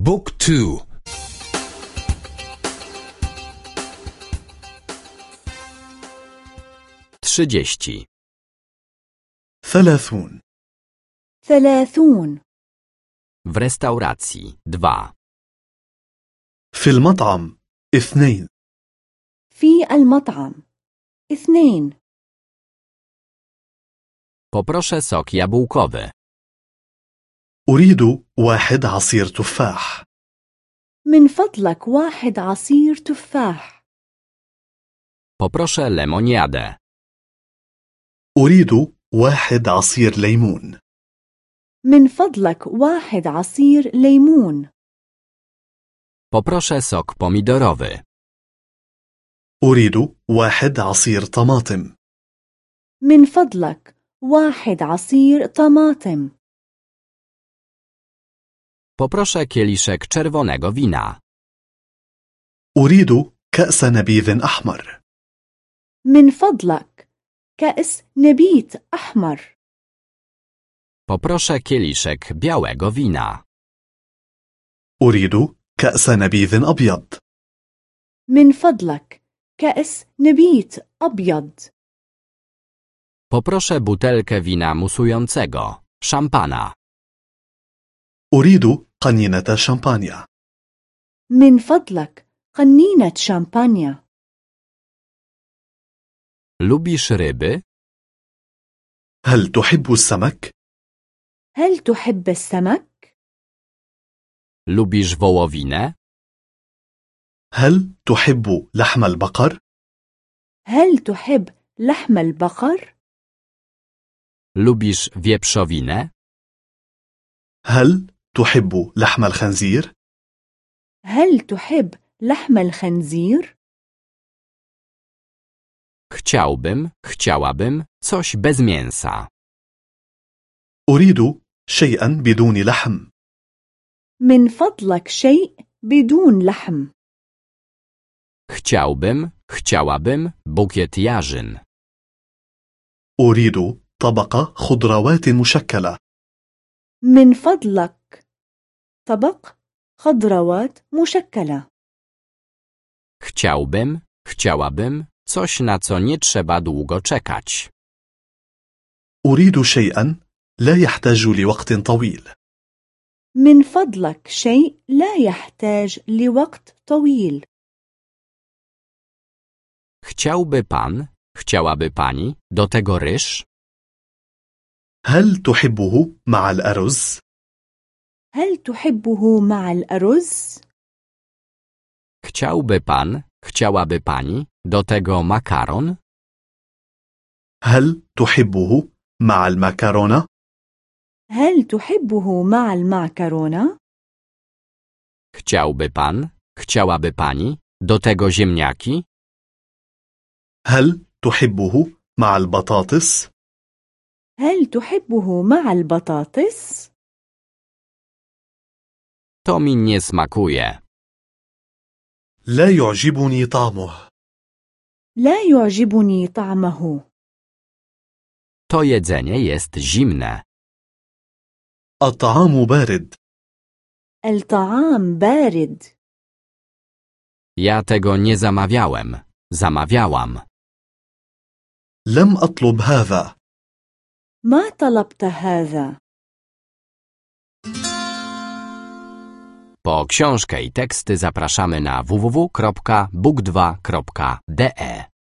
بوك تو trzydzieści, ثلاثون ثلاثون w restauracji dwa, في المطعم اثنين في المطعم اثنين poproszę sok jabłkowy, أريد واحد عصير تفاح. من فضلك واحد عصير تفاح. Poproszę lemoniadę, أريد واحد عصير ليمون. من فضلك واحد عصير ليمون. Poproszę sok pomidorowy, أريد واحد عصير طماطم. من فضلك واحد عصير طماطم. poproszę kieliszek czerwonego wina, أريد كأس نبيذ أحمر من فضلك كأس نبيت أحمر poproszę kieliszek białego wina, أريد كأس نبيذ أبيض من فضلك كأس نبيت أبيض poproszę butelkę wina musującego, szampana, أريد قنينة شامبانيا من فضلك قنينة شامبانيا lubisz ryby? هل تحب السمك؟ هل تحب السمك؟ Lubisz wołowinę? هل تحب لحم البقر؟ هل تحب لحم البقر؟ Lubisz wieprzowinę? هل تحب لحم الخنزير؟ هل تحب لحم الخنزير؟ Chciałbym, chciałabym coś bez mięsa. أريد شيئا بدون لحم من فضلك شيء بدون لحم Chciałbym, chciałabym bukiet jarzyn. أريد طبق خضروات مشكلة من فضلك طبق خضروات مشكلة Chciałbym, chciałabym coś na co nie trzeba długo czekać. أريد شيئا لا يحتاج لوقت طويل من فضلك شيء لا يحتاج لوقت طويل Chciałby pan, chciałaby pani do tego ryż? هل تحبه مع الأرز؟ هل تحبه مع الأرز؟ Chciałby pan, chciałaby pani do tego makaron? هل تحبه مع المكرونة؟ هل تحبه مع المعكرونة؟ Chciałby pan, chciałaby pani do tego ziemniaki? هل تحبه مع البطاطس؟ هل تحبه مع البطاطس؟ To mi nie smakuje. لا يعجبني طعمه لا يعجبني طعمه To jedzenie jest zimne. الطعام بارد الطعام بارد Ja tego nie zamawiałem. Zamawiałam. لم أطلب هذا ما طلبت هذا Po książkę i teksty zapraszamy na www.book2.de.